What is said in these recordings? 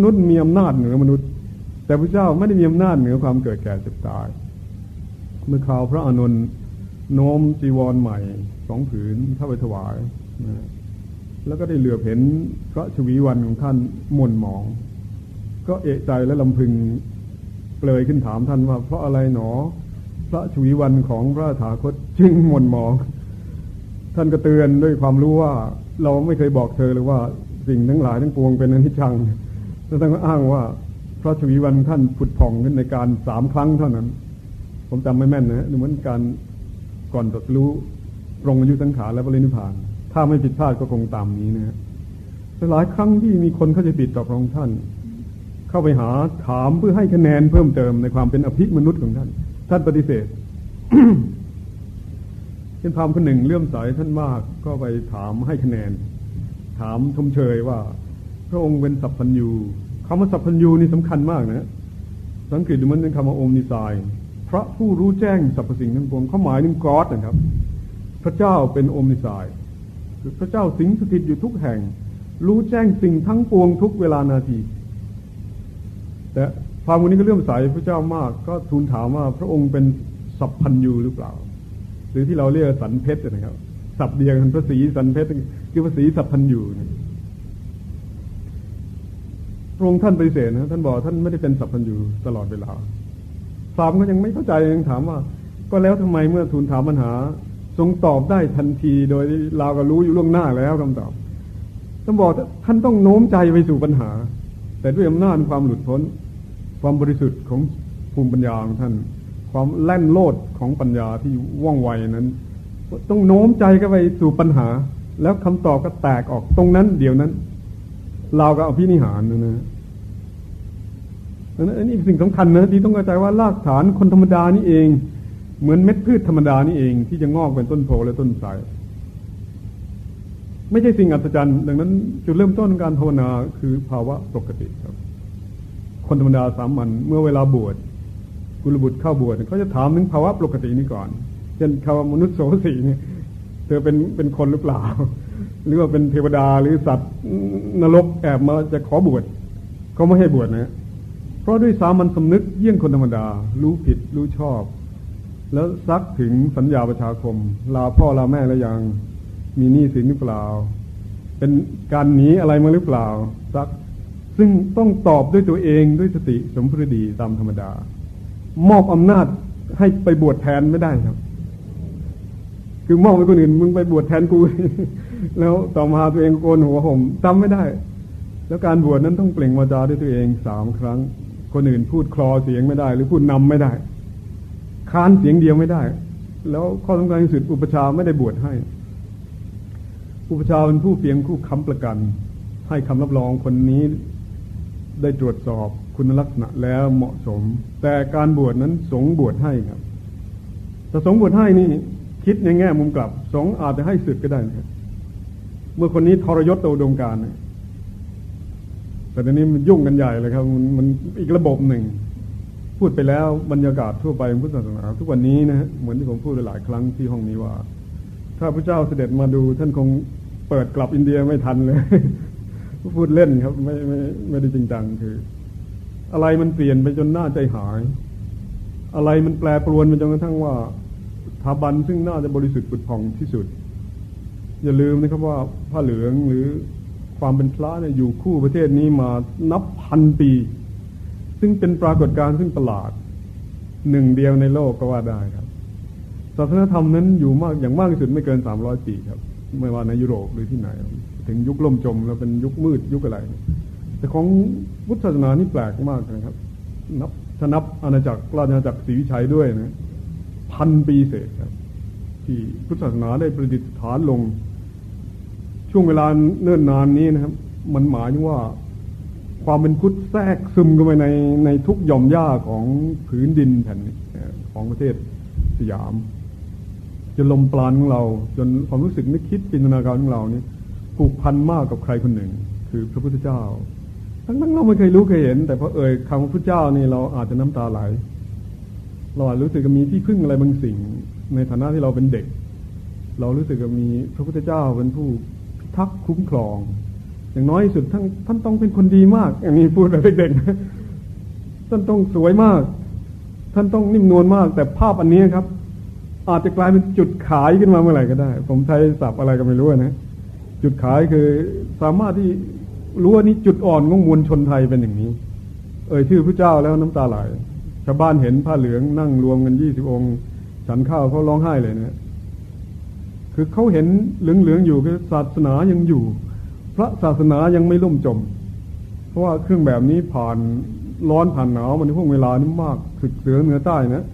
มนุษย์มีอำนาจเหนือมนุษย์ แต่พระเจ้าไม่ได้มีอำนาจเหนือความเกิดแก่เจ็บตาย เมื่อข่าวพระอานนท์โน้มจีวรใหม่สองผืนเข้าไปถวายนะแล้วก็ได้เหลือเห็นพระชวีวันของท่านหม่นหมอง ก็เอะใจและลำพึงเปลยขึ้นถามท่านว่า เพราะอะไรหนอ พระชวีวันของพระถาคตจึงหม่นหมอง ท่านก็เตือนด้วยความรู้ว่า เราไม่เคยบอกเธอเลยว่าสิ่งทั้งหลายทั้งปวงเป็นอนิจจัง แล้วท่านก็อ้างว่าพระชวีวันท่านผุดผ่องขึ้นในการสามครั้งเท่านั้น ผมจำไม่แม่นนะเหมือนการก่อนตรัสรู้ปรงอายุสังขารและปรินิพพาน ถ้าไม่ผิดพลาดก็คงตามนี้นะแต่หลายครั้งที่มีคนเข้าใจผิดต่อพระองค์ท่าน เข้าไปหาถามเพื่อให้คะแนนเพิ่มเติมในความเป็นอภิมนุษย์ของท่าน ท่านปฏิเสธเช่นพรามคนหนึ่งเลื่อมใสท่านมากก็ไปถามให้คะแนน ถามชมเชยว่า พระองค์เป็นสัพพัญญูคำว่าสัพพัญญูนี่สำคัญมากนะสังเกตดูมันเป็นคำว่าอมนิสายพระผู้รู้แจ้งสรรพสิ่งทั้งปวงเขาหมายถึงกอดนะครับ พระเจ้าเป็นอมนิสายคือพระเจ้าสิงสถิตอยู่ทุกแห่ง รู้แจ้งสิ่งทั้งปวงทุกเวลานาที แต่พระมุนี้ก็เลื่อมใสพระเจ้ามากก็ทูลถามว่าพระองค์เป็นสัพพัญญูหรือเปล่า หรือที่เราเรียกสันเพชรนะครับสับเดียวกันพระศรีสันเพชรคือพระศรีสัพพัญญู พระองค์ท่านปฏิเสธนะท่านบอกท่านไม่ได้เป็นสัพพัญญูตลอดเวลาพรามก็ยังไม่เข้าใจยังถามว่า ก็แล้วทำไมเมื่อทูลถามปัญหา ทรงตอบได้ทันทีโดยเราก็รู้อยู่ล่วงหน้าแล้วคำตอบท่านบอกท่านต้องโน้มใจไปสู่ปัญหา แต่ด้วยอำนาจความหลุดพ้น ความบริสุทธิ์ของภูมิปัญญาของท่าน ความแล่นโลดของปัญญาที่ว่องไวนั้น ต้องโน้มใจก็ไปสู่ปัญหา แล้วคำตอบก็แตกออกตรงนั้น เดี๋ยวนั้น เราก็เอาพินิหารนะนะ อันนี้สิ่งสำคัญนะที่ต้องเข้าใจว่ารากฐานคนธรรมดานี่เอง เหมือนเม็ดพืชธรรมดานี่เอง ที่จะงอกเป็นต้นโพและต้นไทรไม่ใช่สิ่งอัศจรรย์ ดังนั้น จุดเริ่มต้นการภาวนาคือภาวะปกติครับ คนธรรมดาสามัญเมื่อเวลาบวชกุลบุตรเข้าบวชเขาจะถามถึงภาวะปกตินี้ก่อน เช่นคำว่ามนุษย์โสสีเนี่ยเธอเป็นเป็นคนหรือเปล่า หรือว่าเป็นเทวดาหรือสัตว์นรกแอบมาจะขอบวชเขาไม่ให้บวชนะ ราะด้วยสามัญสำนึกเยี่ยงคนธรรมดา รู้ผิดรู้ชอบ แล้วซักถึงสัญญาประชาคม ลาพ่อลาแม่แล้วยังมีหนี้สินหรือเปล่า เป็นการหนีอะไรมาหรือเปล่าซัก ซึ่งต้องตอบด้วยตัวเองด้วยสติสมพฤดีตามธรรมดา มอบอำนาจให้ไปบวชแทนไม่ได้ครับ คือมอบไปคนอื่นมึงไปบวชแทนกู แล้วต่อมาตัวเองโกนหัวห่มจำไม่ได้ แล้วการบวชนั้นต้องเปล่งวาจาด้วยตัวเองสามครั้ง คนอื่นพูดคลอเสียงไม่ได้ หรือพูดนำไม่ได้ ค้านเสียงเดียวไม่ได้ แล้วข้อสำคัญที่สุดอุปชาไม่ได้บวชให้ อุปชาเป็นผู้เพียงผู้ค้ำประกัน ให้คำรับรองคนนี้ได้ตรวจสอบคุณลักษณะแล้วเหมาะสม แต่การบวชนั้นสงบวชให้ครับแต่สงบวชให้นี่คิดในแง่มุมกลับ สงอาจจะให้สึกก็ได้นะครับเมื่อคนนี้ทรยศต่อดวงการเนี่ย แต่ตอนนี้มันยุ่งกันใหญ่เลยครับมันมันอีกระบบหนึ่ง พูดไปแล้วบรรยากาศทั่วไปของพุทธศาสนาทุกวันนี้นะฮะเหมือนที่ผมพูดหลายครั้งที่ห้องนี้ว่า ถ้าพระเจ้าเสด็จมาดู ท่านคงเปิดกลับอินเดียไม่ทันเลยพูดเล่นครับ ไม่ไม่ไม่ได้จริงจังคือ อะไรมันเปลี่ยนไปจนหน้าใจหาย อะไรมันแปลปรวนไปจนกระทั่งว่าสถาบันซึ่งน่าจะบริสุทธิ์ปุดผ่องที่สุด อย่าลืมนะครับว่าผ้าเหลืองหรือ ความเป็นพระเนี่ยอยู่คู่ประเทศนี้มานับพันปี ซึ่งเป็นปรากฏการณ์ซึ่งประหลาด หนึ่งเดียวในโลกก็ว่าได้ครับศาสนธรรมนั้นอยู่มากอย่างมากที่สุดไม่เกินสามร้อยปีครับ ไม่ว่าในยุโรปหรือที่ไหน ถึงยุคล่มจมแล้วเป็นยุคมืดยุคอะไร แต่ของพุทธศาสนานี่แปลกมากนะครับ นับถ้านับอาณาจักรราชอาณาจักรศรีวิชัยด้วยนะพันปีเศษครับ ที่พุทธศาสนาได้ประดิษฐานลง ช่วงเวลาเนิ่นนานนี้นะครับ มันหมายถึงว่า ความเป็นพุทธแทรกซึมเข้าไปในในทุกหย่อมหญ้าของผืนดินแผ่นของประเทศสยามจนลมปราณของเรา จนความรู้สึกนึกคิดจินตนาการของเรานี่ผูกพันมากกับใครคนหนึ่ง คือพระพุทธเจ้า ทั้งนั้นเราไม่เคยรู้เคยเห็น แต่พอเอ่ยคำพระพุทธเจ้านี่เราอาจจะน้ำตาไหลเราอาจรู้สึกมีที่พึ่งอะไรบางสิ่ง ในฐานะที่เราเป็นเด็ก เรารู้สึกมีพระพุทธเจ้าเป็นผู้ ทักคุ้มครอง อย่างน้อยที่สุดท่านท่านต้องเป็นคนดีมาก อย่างนี้พูดแบบเด็กๆท่านต้องสวยมาก ท่านต้องนิ่มนวลมาก แต่ภาพอันนี้ครับ อาจจะกลายเป็นจุดขายขึ้นมาเมื่อไหร่ก็ได้ ผมใช้ศัพท์อะไรก็ไม่รู้นะจุดขายคือสามารถที่รู้ว่านี่จุดอ่อนของมวลชนไทยเป็นอย่างนี้ เอ่ยชื่อพระเจ้าแล้วน้ำตาไหลชาวบ้านเห็นผ้าเหลืองนั่งรวมกันยี่สิบองค์ฉันข้าวเขาร้องไห้เลยนะ คือเขาเห็นเหลืองๆอยู่คือศาสนายังอยู่ พระศาสนายังไม่ล่มจม เพราะว่าเครื่องแบบนี้ผ่านร้อนผ่านหนาวมันในพวกเวลานี้มากศึกเสือเหนือใต้นะ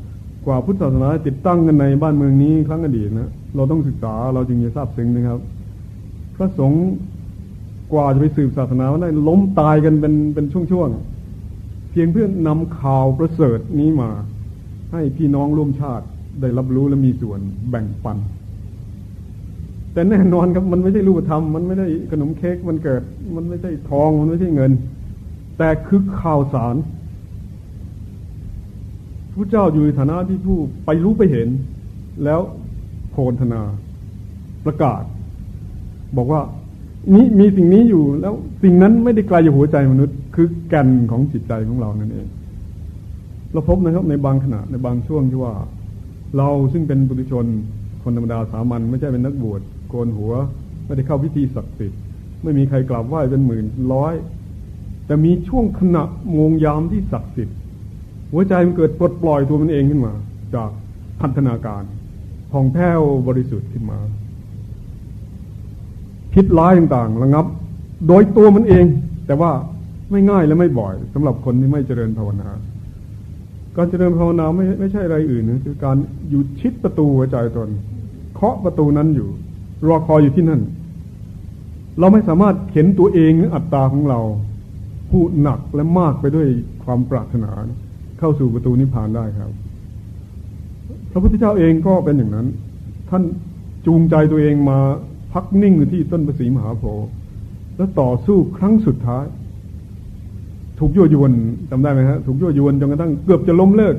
กว่าพุทธศาสนาติดตั้งกันในบ้านเมืองนี้ครั้งอดีตนะเราต้องศึกษาเราจึงจะทราบซึ้งนะครับ พระสงฆ์กว่าจะไปสืบศาสนาได้ล้มตายกันเป็นเป็นช่วงๆเพียงเพื่อนำข่าวประเสริฐนี้มา ให้พี่น้องร่วมชาติได้รับรู้และมีส่วนแบ่งปัน แต่แน่นอนครับมันไม่ใช่รูปธรรมมันไม่ได้ขนมเค้กมันเกิด มันไม่ใช่ทองมันไม่ใช่เงิน แต่คือข่าวสารพระเจ้าอยู่ในฐานะที่ผู้ไปรู้ไปเห็น แล้วโพลธนาประกาศ บอกว่านี้มีสิ่งนี้อยู่แล้วสิ่งนั้นไม่ได้ไกลจากหัวใจมนุษย์ คือแก่นของจิตใจของเรานั่นเองเราพบนะครับในบางขณะในบางช่วงที่ว่า เราซึ่งเป็นบุตรชนคนธรรมดาสามัญไม่ใช่เป็นนักบวช โกนหัว ไม่ได้เข้าพิธีศักดิ์สิทธิ์ไม่มีใครกราบไหว้เป็นหมื่นร้อย แต่มีช่วงขณะงงยามที่ศักดิ์สิทธิ์หัวใจมันเกิดปลดปล่อยตัวมันเองขึ้นมา จากพันธนาการผ่องแผ้วบริสุทธิ์ขึ้นมาคิดร้ายต่างๆระงับ โดยตัวมันเอง แต่ว่าไม่ง่ายและไม่บ่อยสำหรับคนที่ไม่เจริญภาวนา การเจริญภาวนาไม่ไม่ใช่อะไรอื่นนะคือการอยู่ชิดประตูหัวใจตน เคาะประตูนั้นอยู่ รอคอยอยู่ที่นั่น เราไม่สามารถเข็นตัวเองอัตตาของเรา ผู้หนักและมากไปด้วยความปรารถนา เข้าสู่ประตูนิพพานได้ครับ พระพุทธเจ้าเองก็เป็นอย่างนั้น ท่านจูงใจตัวเองมาพักนิ่งอยู่ที่ต้นประสีมหาโพธิ์แล้วต่อสู้ครั้งสุดท้าย ถูกยั่วยวนจำได้ไหมฮะถูกยั่วยวนจนกระทั่งเกือบจะล้มเลิก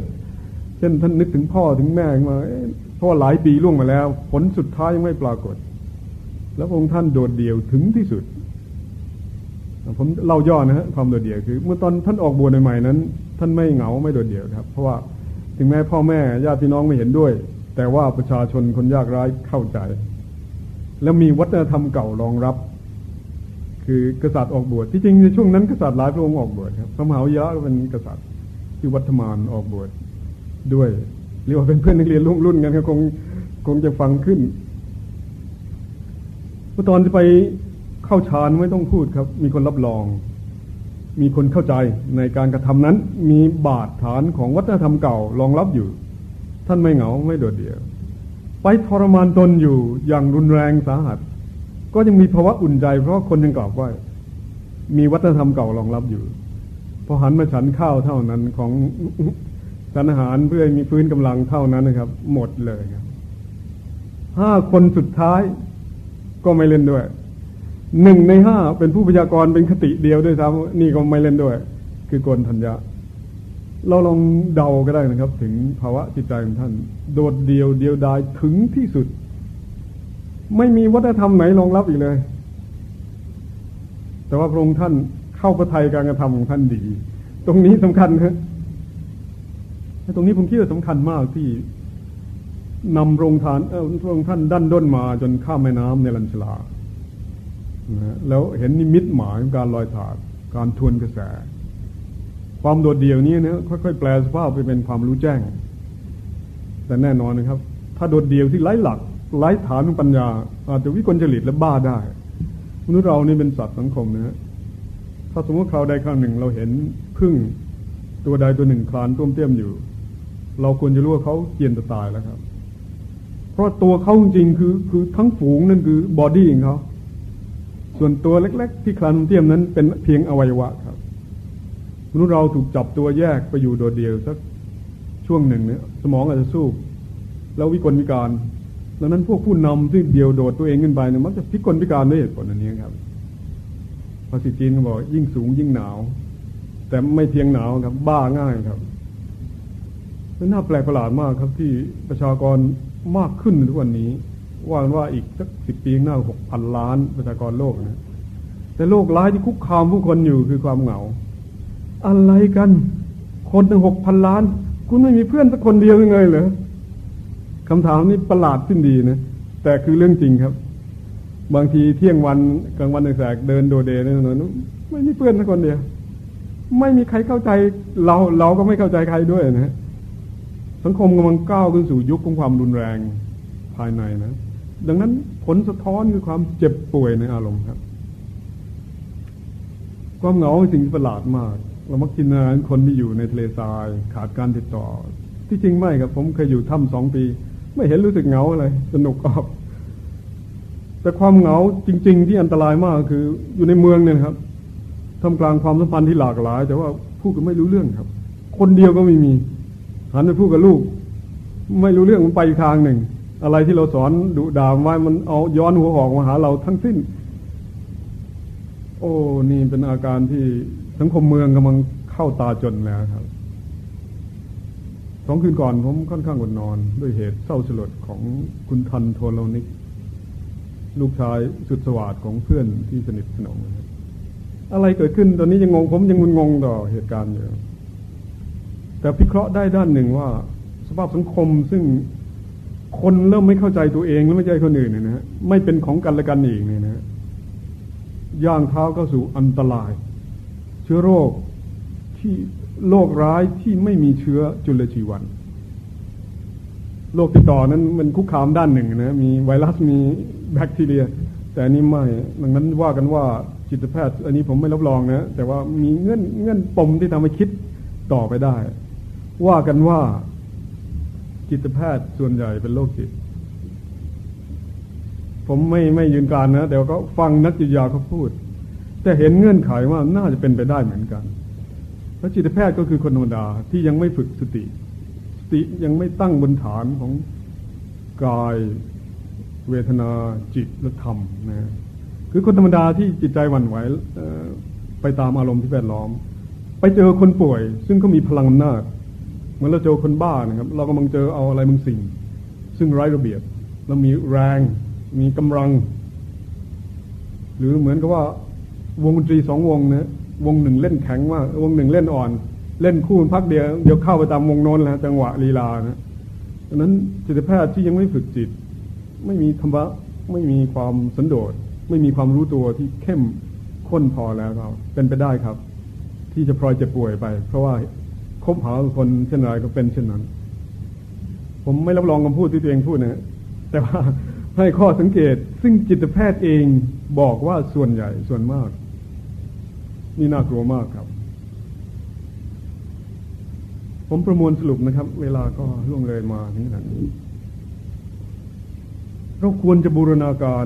เช่นท่านนึกถึงพ่อถึงแม่มา เพราะว่าหลายปีล่วงมาแล้ว ผลสุดท้ายยังไม่ปรากฏ แล้วองค์ท่านโดดเดี่ยวถึงที่สุด ผมเล่าย่อนะฮะความโดดเดี่ยวคือ เมื่อตอนท่านออกบวชใหม่ๆนั้น ท่านไม่เหงาไม่โดดเดี่ยวครับ เพราะว่าถึงแม้พ่อแม่ญาติพี่น้องไม่เห็นด้วย แต่ว่าประชาชนคนยากไร้เข้าใจ แล้วมีวัฒนธรรมเก่ารองรับ คือกษัตริย์ออกบวชที่จริงในช่วงนั้นกษัตริย์หลายพระองค์ออกบวชครับพระมหาวิยะก็เป็นกษัตริย์ที่วัฒมานออกบวชด้วย เรียกว่าเป็นเพื่อนนักเรียนรุ่นรุ่นกันคงคงจะฟังขึ้นเมื่อตอนจะไปเข้าฌานไม่ต้องพูดครับ มีคนรับรอง มีคนเข้าใจในการกระทำนั้น มีบาดฐานของวัฒนธรรมเก่ารองรับอยู่ ท่านไม่เหงาไม่โดดเดี่ยว ไปทรมานตนอยู่อย่างรุนแรงสาหัส ก็ยังมีภาวะอุ่นใจ เพราะคนยังกล่าวว่า มีวัฒนธรรมเก่ารองรับอยู่พอหันมาฉันข้าวเท่านั้นของ สารอาหารเพื่อมีพื้นกำลังเท่านั้นนะครับ หมดเลยครับห้าคนสุดท้ายก็ไม่เล่นด้วยหนึ่งในห้าเป็นผู้พยากรณ์เป็นคติเดียวด้วยซ้ำนี่ก็ไม่เล่นด้วย คือโกนธัญญาเราลองเดาก็ได้นะครับ ถึงภาวะจิตใจของท่าน โดดเดียวเดียวดายถึงที่สุด ไม่มีวัฒนธรรมไหนรองรับอีกเลย แต่ว่าพระองค์ท่านเข้าประทัยการกระทำของท่านดี ตรงนี้สำคัญครับ ตรงนี้ผมคิดว่าสำคัญมากที่นำโรงทานเออพระองค์ท่านดันด้นมาจนข้ามแม่น้ำในลันชลาแล้วเห็นนิมิตหมายการลอยถาดการทวนกระแส ความโดดเดี่ยวนี้นะค่อยๆ แปลสภาพไปเป็นความรู้แจ้ง แต่แน่นอนนะครับ ถ้าโดดเดี่ยวที่ไร้หลักไร้ฐานของปัญญา อาจจะวิกลจริตและบ้าได้มนุษย์เรานี่เป็นสัตว์สังคมนะฮะถ้าสมมติคราวใดคราวหนึ่งเราเห็นพึ่งตัวใดตัวหนึ่งคลานต้วมเตี้ยมอยู่ เราควรจะรู้ว่าเขาเกียนจะตายแล้วครับ เพราะตัวเขาจริงคือคือทั้งฝูงนั่นคือบอดี้ของเขา ส่วนตัวเล็ก ๆ ที่คลานเตี้ยมนั้นเป็นเพียงอวัยวะครับมนุษย์เราถูกจับตัวแยกไปอยู่โดดเดี่ยวสักช่วงหนึ่งเนี่ยสมองอาจจะสู้ แล้ววิกลวิการดังนั้นพวกผู้นำที่เดียวโดดตัวเองขึ้นไปเนี่ยมักจะพิกลพิการด้วยเหตุผลอันนี้ครับภาษาจีนเขาบอกยิ่งสูงยิ่งหนาว แต่ไม่เพียงหนาวครับ บ้าง่ายครับ เป็นน่าแปลกประหลาดมากครับที่ประชากรมากขึ้นทุกวันนี้ ว่ากันว่าอีกสักสิบปีหน้าหกพันล้านประชากรโลกนะแต่โรคร้ายที่คุกคามผู้คนอยู่คือความเหงา อะไรกัน คนถึงหกพันล้าน คุณไม่มีเพื่อนสักคนเดียวยังไงเหรอคำถามนี้ประหลาดสิ้นดีนะแต่คือเรื่องจริงครับ บางทีเที่ยงวันกลางวันแสกเดินโดเดในถนนไม่มีเพื่อนสักคนเดียว ไม่มีใครเข้าใจเราเราก็ไม่เข้าใจใครด้วยนะ สังคมกำลังก้าวขึ้นสู่ยุคของความรุนแรงภายในนะ ดังนั้นผลสะท้อนคือความเจ็บป่วยในอารมณ์ครับ ความเหงาเป็นสิ่งที่ประหลาดมาก เรามักกินอาหารคนที่อยู่ในทะเลทราย ขาดการติดต่อ ที่จริงไม่ครับ ผมเคยอยู่ถ้ำสองปี ไม่เห็นรู้สึกเหงาอะไรสนุกออกแต่ความเหงาจริง ๆ ที่อันตรายมากคืออยู่ในเมืองเนี่ยครับทำกลางความสัมพันธ์ที่หลากหลาย แต่ว่าพูดกันไม่รู้เรื่องครับ คนเดียวก็ไม่มี หันไปพูดกับลูก ไม่รู้เรื่องมันไปอีกทางหนึ่ง อะไรที่เราสอนดุด่าไว้มันเอาย้อนหัวหอกมาหาเราทั้งสิ้น โอ้นี่เป็นอาการที่สังคมเมืองกำลังเข้าตาจนแล้วครับสองคืนก่อนผมค่อนข้างอดนอน ด้วยเหตุเศร้าสลดของคุณทันโทโลนิก ลูกชายสุดสวัสดของเพื่อนที่สนิทสนมอะไรเกิดขึ้นตอนนี้ยังงงผมยังมึนงงต่อเหตุการณ์อยู่ แต่พิเคราะห์ได้ด้านหนึ่งว่า สภาพสังคมซึ่งคนเริ่มไม่เข้าใจตัวเองและไม่ใช่คนอื่นเนี่ยนะไม่เป็นของกันและกันอีกเนี่ยนะย่างเท้าเข้าสู่อันตราย เชื้อโรคที่โรคร้ายที่ไม่มีเชื้อจุลชีวันโรคติดต่อนั้นมันคุกคามด้านหนึ่งนะมีไวรัสมีแบคทีเรีย แต่อันนี้ไม่ดังนั้นว่ากันว่าจิตแพทย์ อันนี้ผมไม่รับรองนะแต่ว่ามีเงื่อนเงื่อนปมที่ทำให้คิดต่อไปได้ ว่ากันว่าจิตแพทย์ส่วนใหญ่เป็นโรคจิต ผมไม่ไม่ยืนการนะ แต่ก็ฟังนักจิตยาเขาพูด แต่เห็นเงื่อนไขว่าน่าจะเป็นไปได้เหมือนกันพระจิตแพทย์ก็คือคนธรรมดาที่ยังไม่ฝึกสติ สติยังไม่ตั้งบนฐานของกายเวทนาจิตและธรรมนะคือคนธรรมดาที่จิตใจหวั่นไหวไปตามอารมณ์ที่แวดล้อม ไปเจอคนป่วย ซึ่งเขามีพลังอำนาจ เหมือนเราเจอคนบ้านะครับ เรากำลังเจอเอาอะไรบางสิ่ง ซึ่งไร้ระเบียบเรามีแรงมีกำลัง หรือเหมือนกับว่าวงดนตรีสองวงนะวงหนึ่งเล่นแข็งมากวงหนึ่งเล่นอ่อน เล่นคู่พักเดียวเดี๋ยวเข้าไปตามวงโน้นแล้วจังหวะลีลานะดังนั้นจิตแพทย์ที่ยังไม่ฝึกจิต ไม่มีธรรมะไม่มีความสันโดษไม่มีความรู้ตัวที่เข้มข้นพอแล้วเราเป็นไปได้ครับ ที่จะพลอยจะป่วยไป เพราะว่า คบหาคนเช่นไรก็เป็นเช่นนั้น ผมไม่รับรองคำพูดที่ตัวเองพูดนะแต่ว่าให้ข้อสังเกต ซึ่งจิตแพทย์เองบอกว่าส่วนใหญ่ส่วนมาก นี่น่ากลัวมากครับ ผมประมวลสรุปนะครับ เวลาก็ล่วงเลยมาถึงขนาดนี้เราควรจะบูรณาการ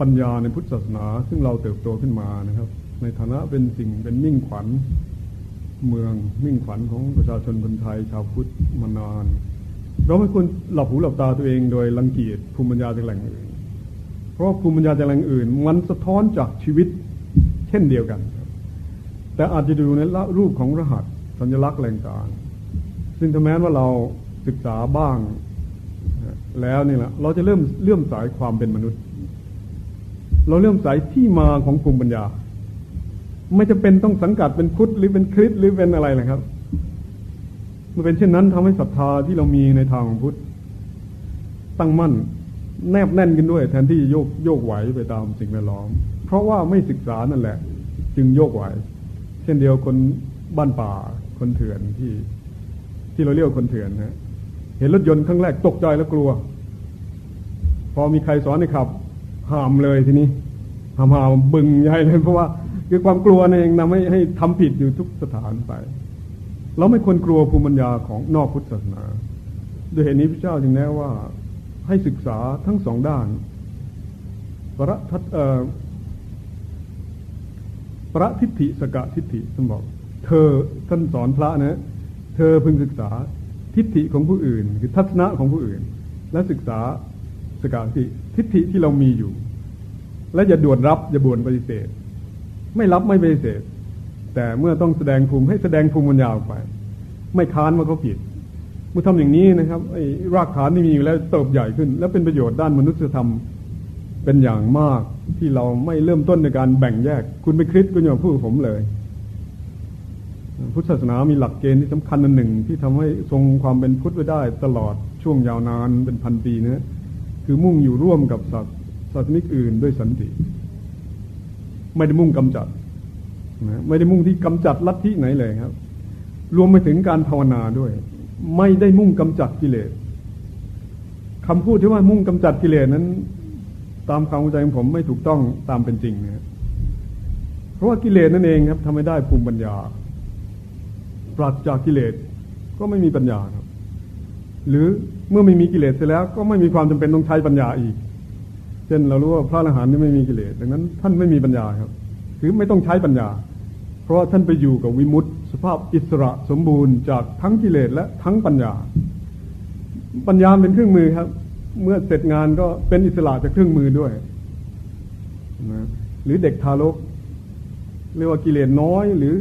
ปัญญาในพุทธศาสนา ซึ่งเราเติบโตขึ้นมานะครับ ในฐานะเป็นสิ่งเป็นมิ่งขวัญ เมืองมิ่งขวัญของประชาชนคนไทยชาวพุทธมานาน เราไม่ควรหลับหูหลับตาตัวเองโดยรังเกียจภูมิปัญญาจากแหล่งอื่น เพราะภูมิปัญญาจากแหล่งอื่น มันสะท้อนจากชีวิตเช่นเดียวกัน แต่อาจจะดูในรูปของรหัสสัญลักษณ์แหล่งการซึ่งถ้าแม้ว่าเราศึกษาบ้าง แล้วนี่แหละเราจะเริ่มเลื่อมสายความเป็นมนุษย์ เราเลื่อมสายที่มาของภูมิปัญญา ไม่จะเป็นต้องสังกัดเป็นพุทธหรือเป็นคริสหรือเป็นอะไรนะครับ มันเป็นเช่นนั้นทำให้ศรัทธาที่เรามีในทางของพุทธตั้งมั่น แนบแน่นกันด้วย แทนที่โยกโยกไหวไปตามสิ่งแวดล้อม เพราะว่าไม่ศึกษานั่นแหละ จึงโยกไหว เช่นเดียวคนบ้านป่าคนเถื่อนที่ ที่เราเรียกคนเถื่อนนะเห็นรถยนต์ครั้งแรกตกใจแล้วกลัว พอมีใครสอนให้ขับห้ามเลยทีนี้ห้ามห้ามบึงใหญ่เลยเพราะว่า คือความกลัวนั่นเองนำให้ให้ทำผิดอยู่ทุกสถานไป เราไม่ควรกลัวภูมิปัญญาของนอกพุทธศาสนาโดยเหตุนี้พระเจ้าจึงแนะว่าให้ศึกษาทั้งสองด้านประทัเอ่อประทิฏฐิสกะทิฏฐิท่านบอก เธอท่านสอนพระนะ เธอพึงศึกษาทิฏฐิของผู้อื่น คือทัศนะของผู้อื่น และศึกษาสกาทิทิฏฐิที่เรามีอยู่ และอย่าด่วนรับอย่าบ่วนปฏิเสธ ไม่รับไม่ปฏิเสธแต่เมื่อต้องแสดงภูมิให้แสดงภูมิปัญญาออกไป ไม่ค้านว่าเขาผิด เมื่อทำอย่างนี้นะครับไอ้รากฐานที่มีอยู่แล้วเติบใหญ่ขึ้น และเป็นประโยชน์ด้านมนุษยธรรมเป็นอย่างมากที่เราไม่เริ่มต้นในการแบ่งแยก คุณเป็นคริสคุณอย่าพูดผมเลย พุทธศาสนามีหลักเกณฑ์ที่สำคัญอันหนึ่ง ที่ทำให้ทรงความเป็นพุทธไว้ได้ตลอดช่วงยาวนานเป็นพันปีนะคือมุ่งอยู่ร่วมกับศาสนิกอื่นด้วยสันติ ไม่ได้มุ่งกำจัดนะไม่ได้มุ่งที่กำจัดลัทธิไหนเลยครับ รวมไปถึงการภาวนาด้วย ไม่ได้มุ่งกำจัดกิเลสคำพูดที่ว่ามุ่งกำจัดกิเลสนั้น ตามความเข้าใจของผมไม่ถูกต้องตามเป็นจริงนะเพราะว่ากิเลสนั่นเองครับทำให้ได้ภูมิปัญญา ปราศจากกิเลสก็ไม่มีปัญญาครับ หรือเมื่อไม่มีกิเลสเสร็จแล้ว ก็ไม่มีความจำเป็นต้องใช้ปัญญาอีก เช่นเรารู้ว่าพระอรหันต์นี่ไม่มีกิเลสดังนั้น ท่านไม่มีปัญญาครับ คือไม่ต้องใช้ปัญญา เพราะว่าท่านไปอยู่กับวิมุตติ สภาพอิสระสมบูรณ์จากทั้งกิเลสและทั้งปัญญา ปัญญาเป็นเครื่องมือครับ เมื่อเสร็จงานก็เป็นอิสระจากเครื่องมือด้วยนะหรือเด็กทารกเรียกว่ากิเลสน้อย หรือ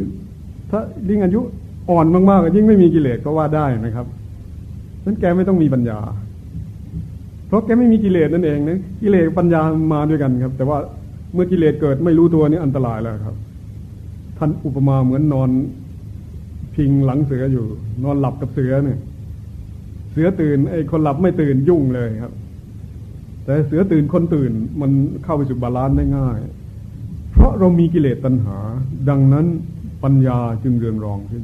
ถ้ายิ่งอายุอ่อนมากๆยิ่งไม่มีกิเลสก็ว่าได้นะครับนั้นแกไม่ต้องมีปัญญา เพราะแกไม่มีกิเลสนั่นเองนะกิเลสปัญญามาด้วยกันครับ แต่ว่าเมื่อกิเลสเกิดไม่รู้ตัวนี่อันตรายแล้วครับ ท่านอุปมาเหมือนนอนพิงหลังเสืออยู่ นอนหลับกับเสือเนี่ย เสือตื่นไอ้คนหลับไม่ตื่นยุ่งเลยครับ แต่เสือตื่นคนตื่นมันเข้าไปสู่ balance ได้ง่าย เพราะเรามีกิเลสตัณหา ดังนั้นปัญญาจึงเรืองรองขึ้น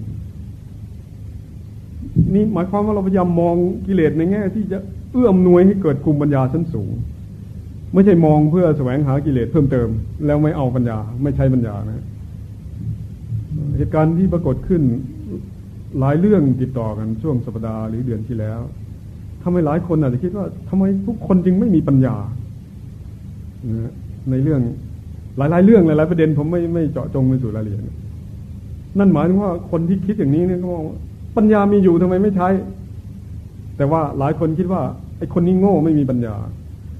นี่หมายความว่าเราพยายามมองกิเลสในแง่ที่จะ เอื้อมนวยให้เกิดภูมิปัญญาชั้นสูง ไม่ใช่มองเพื่อแสวงหากิเลสเพิ่มเติม แล้วไม่เอาปัญญา ไม่ใช้ปัญญานะเหตุการณ์ที่ปรากฏขึ้นหลายเรื่องติดต่อกันช่วงสัปดาห์หรือเดือนที่แล้วทำให้หลายคนอาจจะคิดว่าทำไมทุกคนจึงไม่มีปัญญาในเรื่องหลายๆ เรื่องหลายๆประเด็นผมไม่ไม่เจาะจงไปสู่รายละเอียดนั่นหมายถึงว่าคนที่คิดอย่างนี้เนี่ยก็ปัญญามีอยู่ทำไมไม่ใช้ แต่ว่าหลายคนคิดว่าไอ้คนนี้โง่ไม่มีปัญญา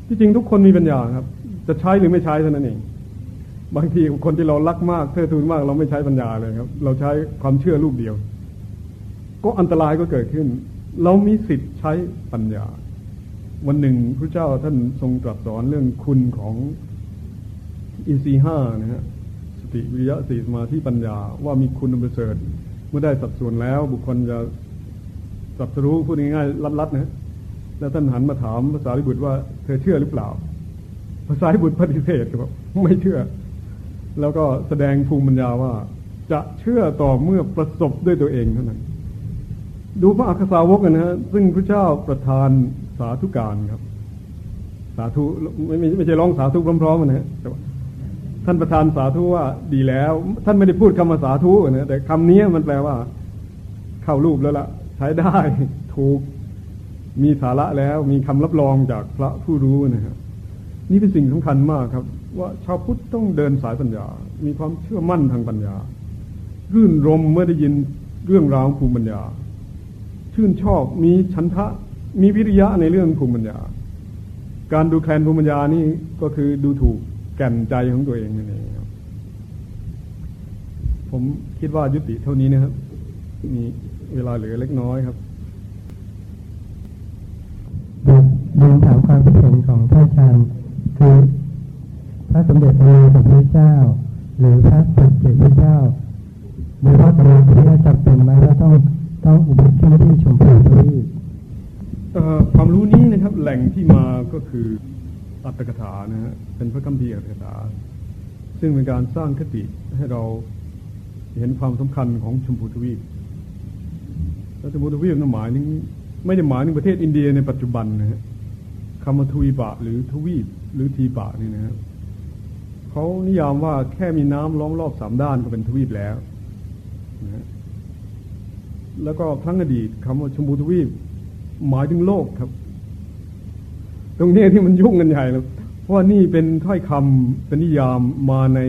ที่จริงทุกคนมีปัญญาครับ จะใช้หรือไม่ใช้เท่านั้นเอง บางทีคนที่เรารักมากเทิดทูนมากเราไม่ใช้ปัญญาเลยครับ เราใช้ความเชื่อลูกเดียว ก็อันตรายก็เกิดขึ้น เรามีสิทธิ์ใช้ปัญญา วันหนึ่งพระเจ้าท่านทรงตรัสสอนเรื่องคุณของอินทรีห้านะฮะสติวิริยะสีสมาธิปัญญาว่ามีคุณประเสริฐเมื่อได้สัดส่วนแล้วบุคคลจะ สัสรู้พูดง่ายๆลัดๆนะแล้วท่านหันมาถามภาษาลิบุตรว่าเธอเชื่อหรือเปล่าภาษาลิบุตรปฏิเสธบอกไม่เชื่อ แล้วก็แสดงภูมิปัญญาว่า จะเชื่อต่อเมื่อประสบด้วยตัวเองเท่านั้น ดูพระอักษาวกนะฮะซึ่งพระเจ้าประทานสาธุการครับ สาธุไม่ไม่ใช่ร้องสาธุพร้อมๆกันนะฮะท่านประทานสาธุว่าดีแล้ว ท่านไม่ได้พูดคำว่าสาธุนะแต่คำนี้มันแปลว่า เข้ารูปแล้วละ่ะ ช้ได้ถูกมีสาระแล้วมีคำรับรองจากพระผู้รู้นะครับนี่เป็นสิ่งสำคัญมากครับ ว่าชาวพุทธต้องเดินสายปัญญา มีความเชื่อมั่นทางปัญญา รื่นรมเมื่อได้ยินเรื่องราวภูมิปัญญา ชื่นชอบมีชันทะมีวิริยะในเรื่องภูมิปัญญา การดูแคลนภูมิปัญญานี่ก็คือดูถูกแก่นใจของตัวเองนั่นเองครับ ผมคิดว่ายุติเท่านี้นะครับมี เวลาเหลือเล็กน้อยครับเรียนถามความคิดเห็นของท่านอาจารย์คือพระสมเด็จพระสัมมาสัมพุทธเจ้า หรือพระปัจเจกพระเจ้าหรือพระธรรมพุทธจำเป็นไหมว่าต้องต้องอุบัติขึ้นที่ชมพูทวีปความรู้นี้นะครับแหล่งที่มาก็คืออัตถกถานะฮะเป็นพระคัมภีร์อัตถกถา ซึ่งเป็นการสร้างคติให้เราเห็นความสำคัญของชมพูทวีป แล้วชมพูทวีปนั้นหมายถึงไม่ได้หมายถึงประเทศอินเดียในปัจจุบันนะฮะคำว่าทวีปะหรือทวีปหรือทีปะนี่นะครับเขานิยามว่าแค่มีน้ำล้อมรอบสามด้านก็เป็นทวีปแล้วนะแล้วก็ครั้งอดีตคำว่าชมพูทวีป หมายถึงโลกครับ ตรงนี้ที่มันยุ่งกันใหญ่เลยเพราะว่านี่เป็นถ้อยคำเป็นนิยามมาใน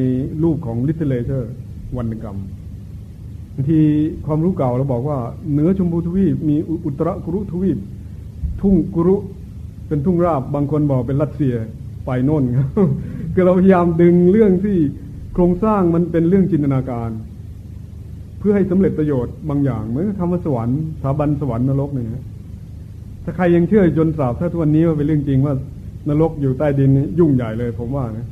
รูปของ literature วรรณกรรม บางทีความรู้เก่าเราบอกว่าเหนือชมพูทวีปมีอุตรกุรุทวีป ทุ่งกุรุเป็นทุ่งราบบางคนบอกเป็นรัสเซียไปโน่นครับคือเราพยายามดึงเรื่องที่โครงสร้างมันเป็นเรื่องจินตนาการ เพื่อให้สำเร็จประโยชน์บางอย่างเหมือนคำว่าสวรรค์สถาบันสวรรค์นรกเนี่ยถ้าใครยังเชื่อจนสาบถ้าทุกวันนี้ว่าเป็นเรื่องจริงว่านรกอยู่ใต้ดินยุ่งใหญ่เลย ผมว่านะ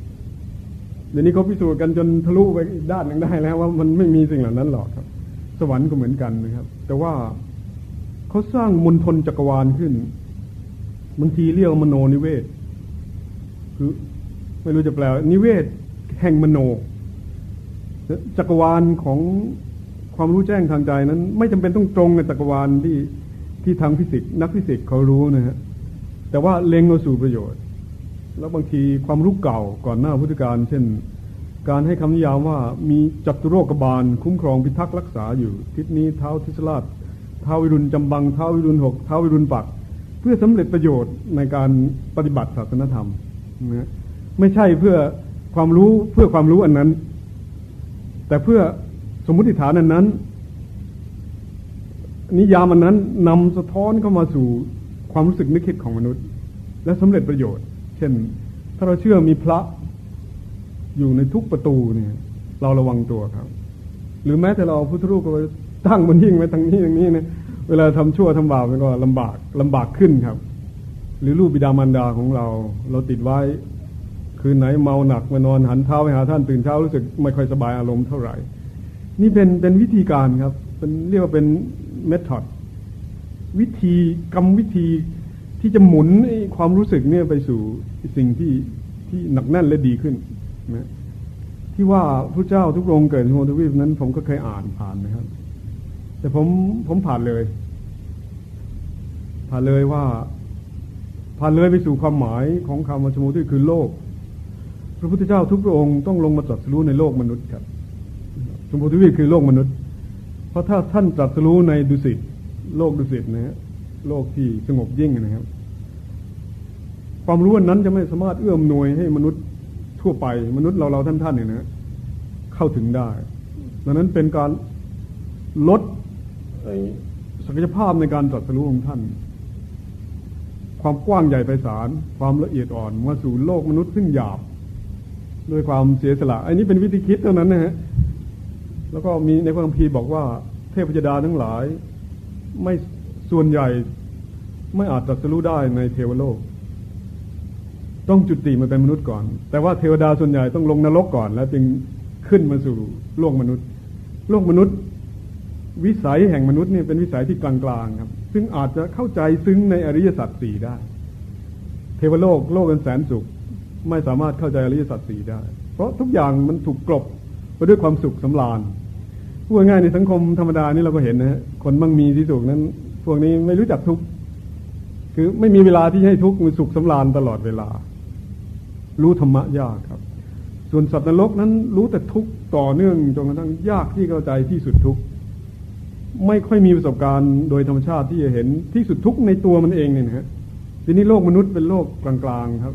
เดี๋ยวนี้เขาพิสูจน์กันจนทะลุไปอีกด้านหนึ่งได้แล้ว ว่ามันไม่มีสิ่งเหล่านั้นหรอกครับ สวรรค์ก็เหมือนกันนะครับ แต่ว่าเขาสร้างมณฑลจักรวาลขึ้นบางทีเรียกมโนนิเวศ คือไม่รู้จะแปลนิเวศแห่งมโน จักรวาลของความรู้แจ้งทางใจนั้น ไม่จำเป็นต้องตรงในจักรวาลที่ที่ทางฟิสิกส์นักฟิสิกส์เขารู้นะฮะแต่ว่าเล็งมาสู่ประโยชน์ แล้วบางทีความรู้เก่าก่อนหน้าพุทธกาลเช่น การให้คำนิยามว่ามีจัตุโรกบาล คุ้มครองพิทักษ์รักษาอยู่ ทิศนี้เท้าทิศราชเท้าวิรุณจำบังเท้าวิรุณหกเท้าวิรุณปัก เพื่อสำเร็จประโยชน์ในการปฏิบัติศาสนธรรมนะไม่ใช่เพื่อความรู้เพื่อความรู้อันนั้น แต่เพื่อสมมติฐานอันนั้น นิยามอันนั้นนำสะท้อนเข้ามาสู่ความรู้สึกนึกคิดของมนุษย์ และสำเร็จประโยชน์ เช่น ถ้าเราเชื่อมีพระอยู่ในทุกประตูเนี่ย เราระวังตัวครับ หรือแม้แต่เราพุทธรูปก็ตั้งบนหิ้งไว้ทางนี้อย่างนี้เนะเวลาทำชั่วทำบาปมันก็ลำบากลำบากขึ้นครับ หรือรูปบิดามารดาของเรา เราติดไว้ คืนไหนเมาหนักมานอนหันเท้าไปหาท่านตื่นเช้ารู้สึกไม่ค่อยสบายอารมณ์เท่าไหร่ นี่เป็นเป็นวิธีการครับ เป็นเรียกว่าเป็นเมธอดวิธีกรรมวิธีที่จะหมุนความรู้สึกเนี่ยไปสู่ สิ่งที่ที่หนักแน่นและดีขึ้นนะที่ว่าพระเจ้าทุกองค์เกิดในโมทวีปนั้น ผมก็เคยอ่านผ่านนะครับ แต่ผมผมผ่านเลย ผ่านเลยว่า ผ่านเลยไปสู่ความหมายของคำว่าสมุทิคือโลก พระพุทธเจ้าทุกองค์ต้องลงมาตรัสรู้ในโลกมนุษย์ครับสมุทิวีคือโลกมนุษย์ เพราะถ้าท่านตรัสรู้ในดุสิตโลกดุสิตนะฮะโลกที่สงบยิ่งนะครับ ความรู้นั้นจะไม่สามารถเอื้อมหน่วยให้มนุษย์ทั่วไป มนุษย์เราเราท่านท่านเนี่ยนะเข้าถึงได้ดังนั้นเป็นการลดศักยภาพในการตรัสรู้ของท่าน ความกว้างใหญ่ไพศาลความละเอียดอ่อนมาสู่โลกมนุษย์ซึ่งหยาบด้วยความเสียสละ อันนี้เป็นวิธีคิดเท่านั้นนะฮะแล้วก็มีในพระคัมภีร์บอกว่า เทพยดาทั้งหลาย ไม่ส่วนใหญ่ไม่อาจตรัสรู้ได้ในเทวโลก ต้องจุติมาเป็นมนุษย์ก่อน แต่ว่าเทวดาส่วนใหญ่ต้องลงนรกก่อน แล้วจึงขึ้นมาสู่โลกมนุษย์ โลกมนุษย์ วิสัยแห่งมนุษย์เนี่ยเป็นวิสัยที่กลางๆครับ ซึ่งอาจจะเข้าใจซึ้งในอริยสัจสี่ได้ เทวโลกโลกเป็นแสนสุข ไม่สามารถเข้าใจอริยสัจสี่ได้ เพราะทุกอย่างมันถูกกลบไปด้วยความสุขสำราญพูดง่ายในสังคมธรรมดานี่เราก็เห็นนะฮะคนมั่งมีที่สุขนั้น พวกนี้ไม่รู้จักทุกคือไม่มีเวลาที่ให้ทุกข์มีสุขสำราญตลอดเวลา รู้ธรรมะยากครับ ส่วนสัตว์นรกนั้นรู้แต่ทุกข์ต่อเนื่องจนกระทั่งยากที่เข้าใจที่สุดทุกข์ไม่ค่อยมีประสบการณ์โดยธรรมชาติที่จะเห็นที่สุดทุกข์ในตัวมันเองเนี่ยนะฮะทีนี้โลกมนุษย์เป็นโลกกลางๆครับ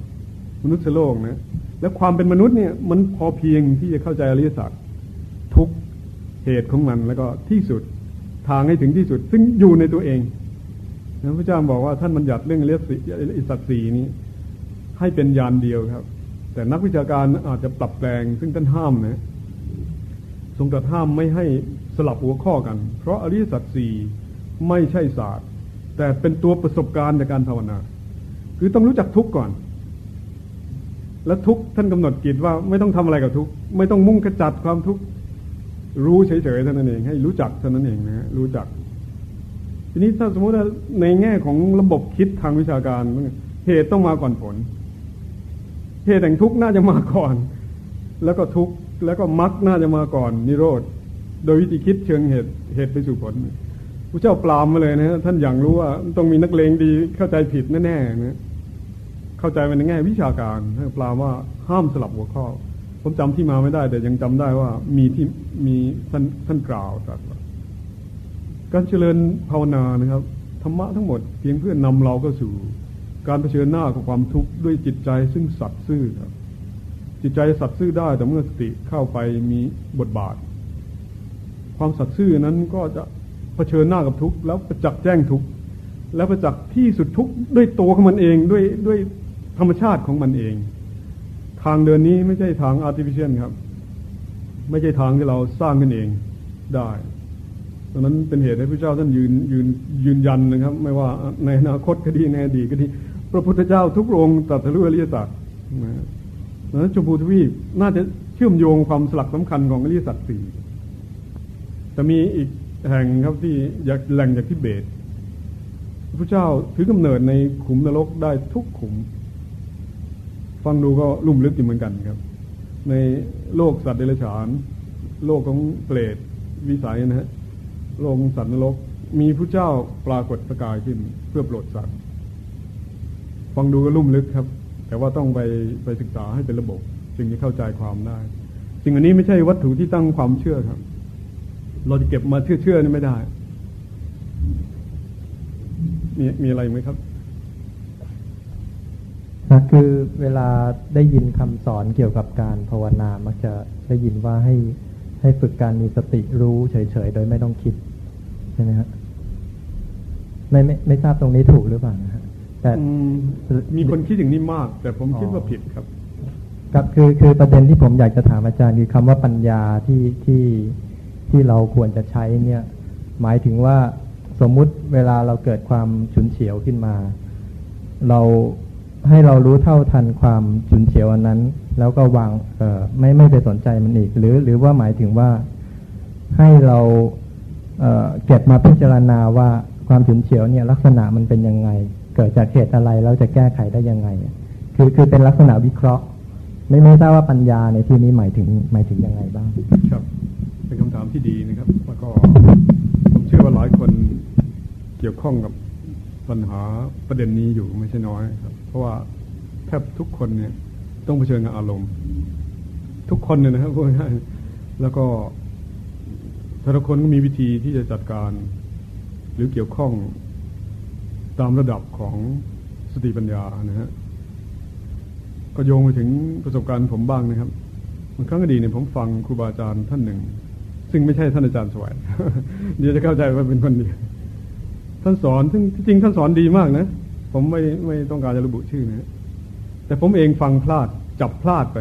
มนุษย์โลกนะและความเป็นมนุษย์เนี่ยมันพอเพียงที่จะเข้าใจอริยสัจทุกเหตุของมันแล้วก็ที่สุดทางให้ถึงที่สุด ซึ่งอยู่ในตัวเองพระเจ้าบอกว่าท่านบัญญัติเรื่องเรียสัตสีนี้ ให้เป็นยานเดียวครับ แต่นักวิชาการอาจจะปรับแปลงซึ่งท่านห้ามนะทรงตรัสห้ามไม่ให้สลับหัวข้อกัน เพราะอริยสัจสี่ไม่ใช่ศาสตร์ แต่เป็นตัวประสบการณ์ในการภาวนา คือต้องรู้จักทุกข์ก่อน และทุกข์ท่านกำหนดกิจว่าไม่ต้องทำอะไรกับทุกข์ไม่ต้องมุ่งกระจัดความทุกข์รู้เฉยๆเท่านั้นเอง ให้รู้จักเท่านั้นเองนะฮะรู้จัก ทีนี้ถ้าสมมติในแง่ของระบบคิดทางวิชาการ เหตุต้องมาก่อนผล เหตุแห่งทุกข์น่าจะมาก่อน แล้วก็ทุกข์แล้วก็มรรคน่าจะมาก่อน นิโรธ โดยวิธีคิดเชิงเหตุเหตุไปสู่ผลพระเจ้าปรามมาเลยนะ ท่านอย่างรู้ว่าต้องมีนักเลงดีเข้าใจผิดแน่ๆนะเข้าใจมันในแง่วิชาการท่านปรามว่าห้ามสลับหัวข้อ ผมจำที่มาไม่ได้ แต่ยังจำได้ว่ามีที่มีท่านท่านกล่าวตรัสการเจริญภาวนานะครับธรรมะทั้งหมดเพียงเพื่อนำเราก็สู่ การเผชิญหน้ากับความทุกข์ด้วยจิตใจซึ่งสัตย์ซื่อครับ จิตใจสัตย์ซื่อได้แต่เมื่อสติเข้าไปมีบทบาท ความสัตย์ซื่อนั้นก็จะเผชิญหน้ากับทุกข์แล้วประจักษ์แจ้งทุกข์แล้วประจักษ์ที่สุดทุกข์ด้วยตัวของมันเองด้วยด้วยธรรมชาติของมันเอง ทางเดินนี้ไม่ใช่ทางอาร์ติฟิเชียลครับ ไม่ใช่ทางที่เราสร้างขึ้นเองได้ดังนั้นเป็นเหตุให้พระเจ้าท่านยืนยืนยืนยันนะครับ ไม่ว่าในอนาคตก็ดีในอดีตก็ดี พระพุทธเจ้าทุกองค์ตรัสรู้อริยสัจนะชมพูทวีปน่าจะเชื่อมโยงความสลักสำคัญของอริยสัจสี่แต่มีอีกแห่งครับที่อยากแหล่งจากทิเบต พระเจ้าถือกำเนิดในขุมนรกได้ทุกขุม ฟังดูก็ลุ่มลึกอยู่เหมือนกันครับ ในโลกสัตว์เดรัจฉาน โลกของเปรตวิสัยนะฮะโลกของสัตว์นรกมีพระเจ้าปรากฏสกายขึ้นเพื่อโปรดสัตว์ ฟังดูก็ลุ่มลึกครับ แต่ว่าต้องไปไปศึกษาให้เป็นระบบ จึงจะเข้าใจความได้สิ่งอันนี้ไม่ใช่วัตถุที่ตั้งความเชื่อครับ เราจะเก็บมาเชื่อเชื่อนี่ไม่ได้ มีมีอะไรไหมครับนะคือเวลาได้ยินคำสอนเกี่ยวกับการภาวนามักจะได้ยินว่าให้ให้ฝึกการมีสติรู้เฉยๆ โดยไม่ต้องคิด ใช่ไหมฮะไม่ไม่ไม่ทราบตรงนี้ถูกหรือเปล่านะฮะ มีคนคิดอย่างนี้มาก แต่ผมคิดว่าผิดครับ ครับคือคือประเด็นที่ผมอยากจะถามอาจารย์คือคำว่าปัญญาที่ที่ที่เราควรจะใช้เนี่ย หมายถึงว่าสมมุติเวลาเราเกิดความฉุนเฉียวขึ้นมา เราให้เรารู้เท่าทันความฉุนเฉียวอันนั้น แล้วก็วางเออไม่ไม่ไปสนใจมันอีก หรือหรือว่าหมายถึงว่าให้เราเเก็บมาพิจารณาว่าความฉุนเฉียวเนี่ยลักษณะมันเป็นยังไง เกิดจากเหตุอะไรแล้วจะแก้ไขได้ยังไง คือคือเป็นลักษณะวิเคราะห์ ไม่ไม่ทราบว่าปัญญาในที่นี้หมายถึงหมายถึงยังไงบ้าง ครับ เป็นคำถามที่ดีนะครับ แล้วก็ผมเชื่อว่าหลายคนเกี่ยวข้องกับปัญหาประเด็นนี้อยู่ไม่ใช่น้อยครับ เพราะว่าแทบทุกคนเนี่ยต้องเผชิญกับอารมณ์ ทุกคนเนี่ยนะครับพูดง่ายแล้วก็แต่ละคนก็มีวิธีที่จะจัดการ หรือเกี่ยวข้อง ตามระดับของสติปัญญานะฮะก็โยงไปถึงประสบการณ์ผมบ้างนะครับบางครั้งก็ดีเนี่ยผมฟังครูบาอาจารย์ท่านหนึ่ง ซึ่งไม่ใช่ท่านอาจารย์สวยเดี๋ยวจะเข้าใจว่าเป็นคนเดียวท่านสอนซึ่งจริงท่านสอนดีมากนะ ผมไม่ไม่ต้องการจะระบุชื่อนะแต่ผมเองฟังพลาดจับพลาดไป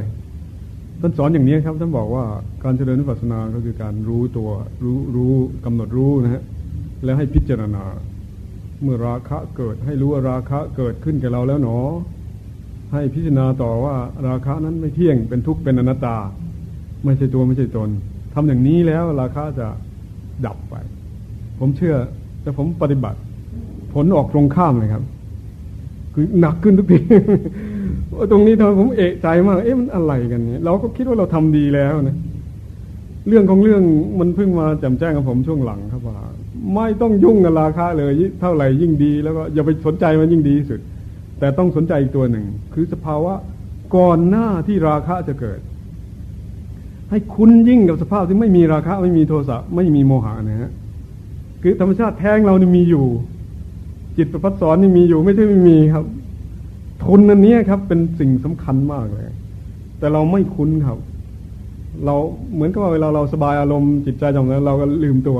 ท่านสอนอย่างนี้ครับท่านบอกว่าการเจริญวิปัสสนาก็คือการรู้ตัวรู้รู้กำหนดรู้นะฮะแล้วให้พิจารณา เมื่อราคะเกิดให้รู้ว่าราคะเกิดขึ้นแก่เราแล้วหนอ ให้พิจารณาต่อว่าราคะนั้นไม่เที่ยงเป็นทุกข์เป็นอนัตตา ไม่ใช่ตัวไม่ใช่ตนทำอย่างนี้แล้วราคะจะดับไป ผมเชื่อแต่ผมปฏิบัติ ผลออกตรงข้ามเลยครับ คือหนักขึ้นทุกทีตรงนี้ทำไมผมเอะใจมาก เอ๊ะมันอะไรกันเนี่ยเราก็คิดว่าเราทำดีแล้วนะเรื่องของเรื่องมันเพิ่งมาจำแจ้งกับผมช่วงหลังครับว่า ไม่ต้องยุ่งกับราคาเลยเท่าไหร่ยิ่งดี แล้วก็อย่าไปสนใจมันยิ่งดีที่สุด แต่ต้องสนใจอีกตัวหนึ่ง คือสภาวะก่อนหน้าที่ราคาจะเกิด ให้คุ้นยิ่งกับสภาพที่ไม่มีราคาไม่มีโทสะไม่มีโมหะนะฮะคือธรรมชาติแท้งเรานี่มีอยู่ จิตประพัดสอนนี่มีอยู่ไม่ใช่ไม่มีครับ ทุนอันนี้ครับ เป็นสิ่งสำคัญมากเลย แต่เราไม่คุ้นครับ เราเหมือนกับว่าเวลาเราสบายอารมณ์จิตใจจงนั้นเราก็ลืมตัว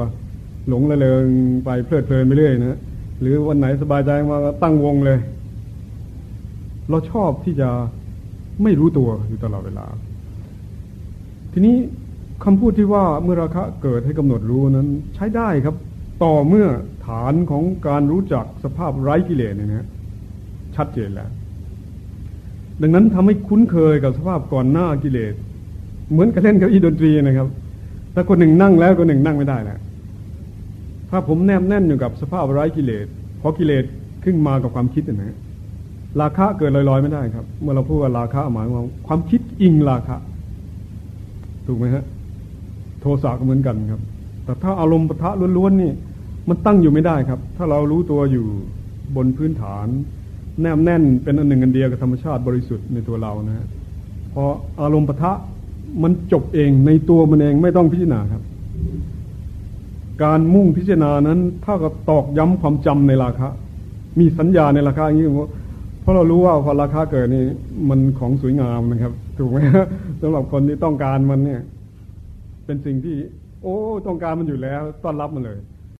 หลงระเริงไปเพลิดเพลินไปเรื่อยนะหรือวันไหนสบายใจมาตั้งวงเลย เราชอบที่จะไม่รู้ตัวอยู่ตลอดเวลา ทีนี้คำพูดที่ว่าเมื่อราคะเกิดให้กำหนดรู้นั้น ใช้ได้ครับ ต่อเมื่อฐานของการรู้จักสภาพไร้กิเลสเนี่ยนะชัดเจนแล้ว ดังนั้นทำให้คุ้นเคยกับสภาพก่อนหน้ากิเลส เหมือนกับเล่นกับอีดนตรีนะครับ ถ้าคนหนึ่งนั่งแล้วคนหนึ่งนั่งไม่ได้แล้ว ถ้าผมแนบแน่นอยู่กับสภาพไร้กิเลสเพราะกิเลสขึ้นมากับความคิดนะฮะราคะเกิดลอยๆไม่ได้ครับ เมื่อเราพูดว่าราคะหมายว่าความคิดอิงราคะถูกไหมฮะโทสะก็เหมือนกันครับ แต่ถ้าอารมณ์ปะทะล้วนๆนี่ มันตั้งอยู่ไม่ได้ครับ ถ้าเรารู้ตัวอยู่บนพื้นฐาน แนบแน่นเป็นอันหนึ่งอันเดียวกับธรรมชาติบริสุทธิ์ในตัวเรานะฮะพออารมณ์ปะทะมันจบเองในตัวมันเองไม่ต้องพิจารณาครับ การมุ่งพิจารณานั้นเท่ากับตอกย้ำความจำในราคะ มีสัญญาในราคาอย่างนี้เพราะเรารู้ว่าพอราคาเกิดนี่มันของสวยงามนะครับ ถูกไหมสำหรับคนที่ต้องการมันเนี่ย เป็นสิ่งที่ โอ้ ต้องการมันอยู่แล้ว ต้อนรับมันเลย